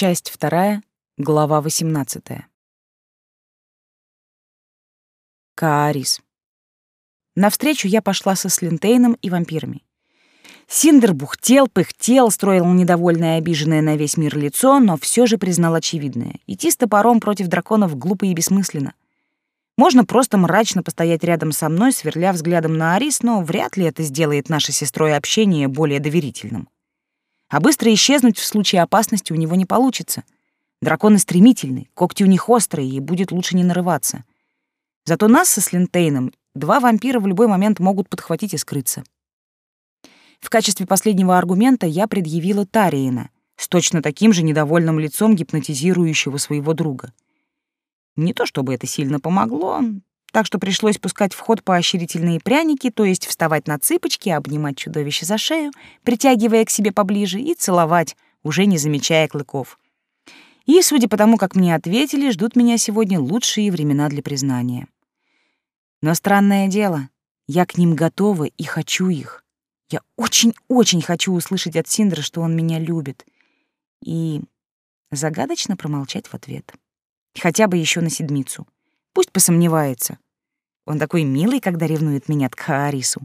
Часть вторая, глава 18. Каарис. Навстречу я пошла со Слинтейном и вампирами. Синдер бухтел, пыхтел, строил недовольное и обиженное на весь мир лицо, но все же признал очевидное. Идти с топором против драконов глупо и бессмысленно. Можно просто мрачно постоять рядом со мной, сверля взглядом на Арис, но вряд ли это сделает наше сестрой общение более доверительным. А быстро исчезнуть в случае опасности у него не получится. Драконы стремительны, когти у них острые, и будет лучше не нарываться. Зато нас со Слинтейном два вампира в любой момент могут подхватить и скрыться. В качестве последнего аргумента я предъявила Тариена с точно таким же недовольным лицом гипнотизирующего своего друга. Не то чтобы это сильно помогло, так что пришлось пускать в ход поощрительные пряники, то есть вставать на цыпочки, обнимать чудовище за шею, притягивая к себе поближе, и целовать, уже не замечая клыков. И, судя по тому, как мне ответили, ждут меня сегодня лучшие времена для признания. Но странное дело, я к ним готова и хочу их. Я очень-очень хочу услышать от Синдра, что он меня любит. И загадочно промолчать в ответ. Хотя бы еще на седмицу. Пусть посомневается. Он такой милый, когда ревнует меня к Тхаарису.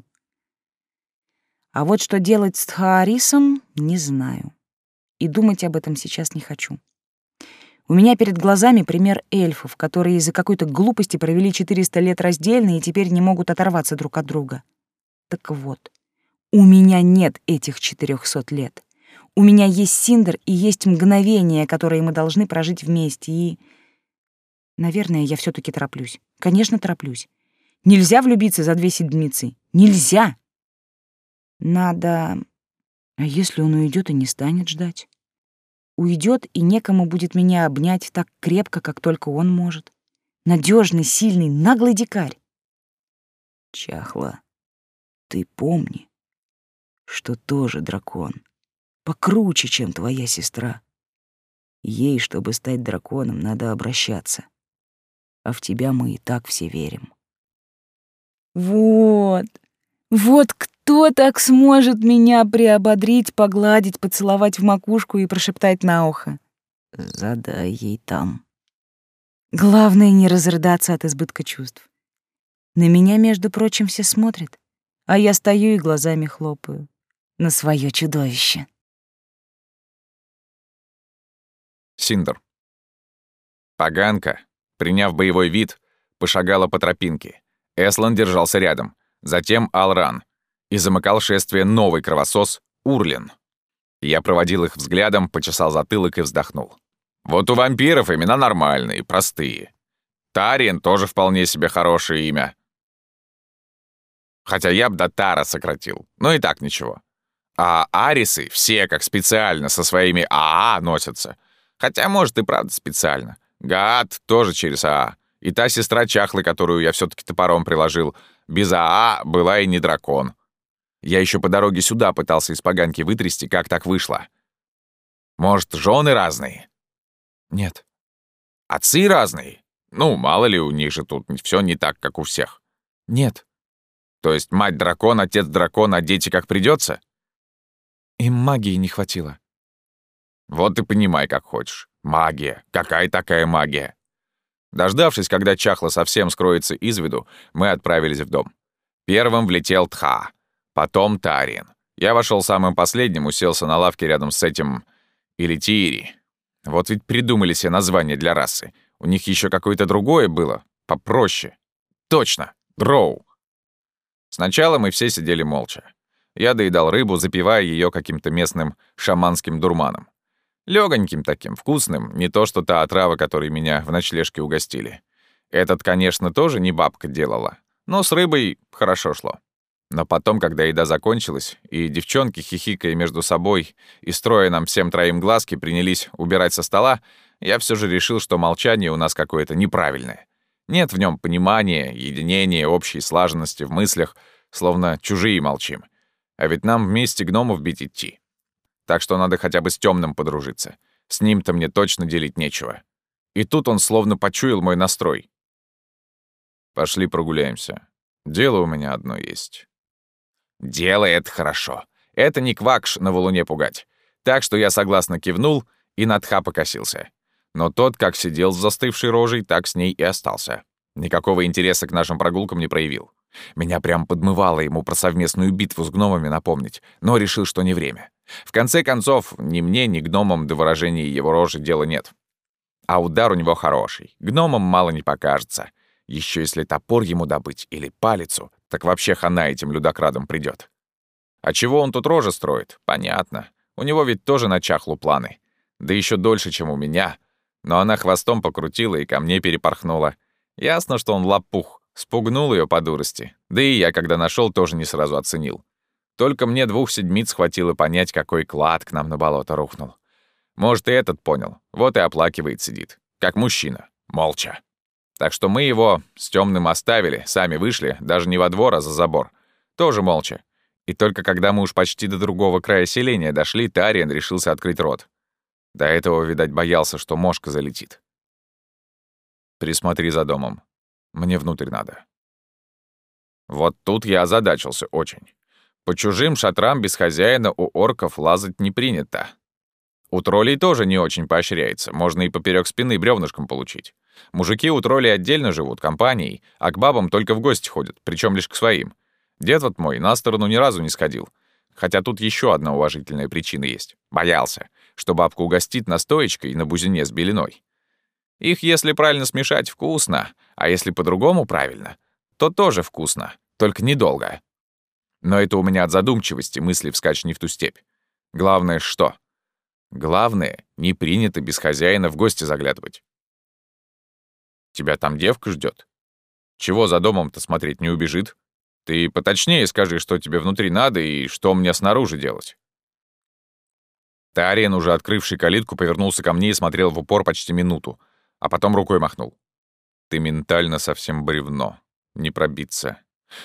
А вот что делать с Тхаарисом, не знаю. И думать об этом сейчас не хочу. У меня перед глазами пример эльфов, которые из-за какой-то глупости провели 400 лет раздельно и теперь не могут оторваться друг от друга. Так вот, у меня нет этих четырехсот лет. У меня есть Синдер и есть мгновения, которые мы должны прожить вместе, и... Наверное, я все таки тороплюсь. Конечно, тороплюсь. Нельзя влюбиться за две седмицы. Нельзя! Надо... А если он уйдет и не станет ждать? Уйдет, и некому будет меня обнять так крепко, как только он может. Надежный, сильный, наглый дикарь. Чахла, ты помни, что тоже дракон. Покруче, чем твоя сестра. Ей, чтобы стать драконом, надо обращаться. А в тебя мы и так все верим. Вот, вот кто так сможет меня приободрить, погладить, поцеловать в макушку и прошептать на ухо? Задай ей там. Главное не разрыдаться от избытка чувств. На меня, между прочим, все смотрят, а я стою и глазами хлопаю на свое чудовище. Синдер. Поганка, приняв боевой вид, пошагала по тропинке. Эслан держался рядом, затем Алран, и замыкал шествие новый кровосос Урлин. Я проводил их взглядом, почесал затылок и вздохнул. Вот у вампиров имена нормальные, простые. Тариен тоже вполне себе хорошее имя. Хотя я б до Тара сократил, но и так ничего. А арисы все как специально со своими АА носятся. Хотя, может, и правда специально. Гад тоже через АА. И та сестра Чахлы, которую я все таки топором приложил, без АА была и не дракон. Я еще по дороге сюда пытался из поганки вытрясти, как так вышло. Может, жены разные? Нет. Отцы разные? Ну, мало ли, у них же тут все не так, как у всех. Нет. То есть мать дракон, отец дракон, а дети как придется? Им магии не хватило. Вот и понимай, как хочешь. Магия. Какая такая магия? Дождавшись, когда чахло совсем скроется из виду, мы отправились в дом. Первым влетел Тха, потом Тарин. Я вошел самым последним, уселся на лавке рядом с этим... Или Тири. Вот ведь придумали себе название для расы. У них еще какое-то другое было, попроще. Точно, дроу. Сначала мы все сидели молча. Я доедал рыбу, запивая ее каким-то местным шаманским дурманом. Легоньким таким, вкусным, не то что та отрава, которой меня в ночлежке угостили. Этот, конечно, тоже не бабка делала, но с рыбой хорошо шло. Но потом, когда еда закончилась, и девчонки, хихикая между собой и строя нам всем троим глазки, принялись убирать со стола, я все же решил, что молчание у нас какое-то неправильное. Нет в нем понимания, единения, общей слаженности в мыслях, словно чужие молчим. А ведь нам вместе гномов бить идти. Так что надо хотя бы с темным подружиться. С ним-то мне точно делить нечего. И тут он словно почуял мой настрой. Пошли прогуляемся. Дело у меня одно есть. Дело — это хорошо. Это не квакш на валуне пугать. Так что я согласно кивнул, и на Тха покосился. Но тот, как сидел с застывшей рожей, так с ней и остался. Никакого интереса к нашим прогулкам не проявил. Меня прям подмывало ему про совместную битву с гномами напомнить, но решил, что не время. В конце концов, ни мне, ни гномам до выражения его рожи дела нет. А удар у него хороший. Гномам мало не покажется. Еще если топор ему добыть или палицу, так вообще хана этим людокрадам придет. А чего он тут рожи строит? Понятно. У него ведь тоже на чахлу планы. Да еще дольше, чем у меня. Но она хвостом покрутила и ко мне перепорхнула. Ясно, что он лопух. Спугнул ее по дурости. Да и я, когда нашел, тоже не сразу оценил. Только мне двух седмиц хватило понять, какой клад к нам на болото рухнул. Может, и этот понял. Вот и оплакивает сидит. Как мужчина. Молча. Так что мы его с темным оставили, сами вышли, даже не во двор, а за забор. Тоже молча. И только когда мы уж почти до другого края селения дошли, Тариен решился открыть рот. До этого, видать, боялся, что мошка залетит. «Присмотри за домом. Мне внутрь надо». Вот тут я озадачился очень. По чужим шатрам без хозяина у орков лазать не принято. У троллей тоже не очень поощряется, можно и поперек спины бревнышком получить. Мужики у троллей отдельно живут, компанией, а к бабам только в гости ходят, причем лишь к своим. Дед вот мой на сторону ни разу не сходил. Хотя тут еще одна уважительная причина есть. Боялся, что бабка угостит настоечкой на бузине с белиной. Их, если правильно смешать, вкусно, а если по-другому правильно, то тоже вкусно, только недолго. Но это у меня от задумчивости мысли вскачь не в ту степь. Главное что? Главное, не принято без хозяина в гости заглядывать. Тебя там девка ждет. Чего за домом-то смотреть не убежит? Ты поточнее скажи, что тебе внутри надо и что мне снаружи делать. Тариен, уже открывший калитку, повернулся ко мне и смотрел в упор почти минуту, а потом рукой махнул. Ты ментально совсем бревно. Не пробиться.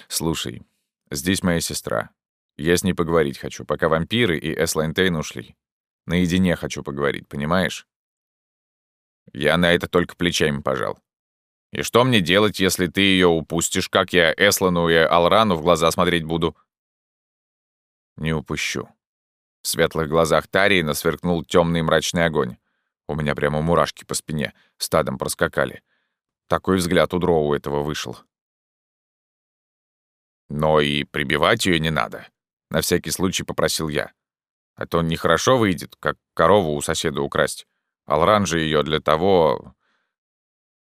Слушай, здесь моя сестра. Я с ней поговорить хочу, пока вампиры и Эслайнтейн ушли. Наедине хочу поговорить, понимаешь? Я на это только плечами пожал. И что мне делать, если ты ее упустишь, как я Эслану и Алрану в глаза смотреть буду? Не упущу. В светлых глазах Тарии сверкнул темный мрачный огонь. У меня прямо мурашки по спине стадом проскакали. Такой взгляд у дроу этого вышел. Но и прибивать ее не надо. На всякий случай попросил я. А то нехорошо выйдет, как корову у соседа украсть. Алран же ее для того...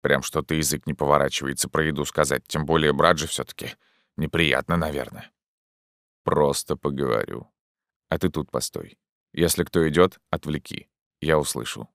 Прям что-то язык не поворачивается про еду сказать, тем более брат же все таки неприятно, наверное. Просто поговорю. А ты тут постой. Если кто идет, отвлеки. Я услышу.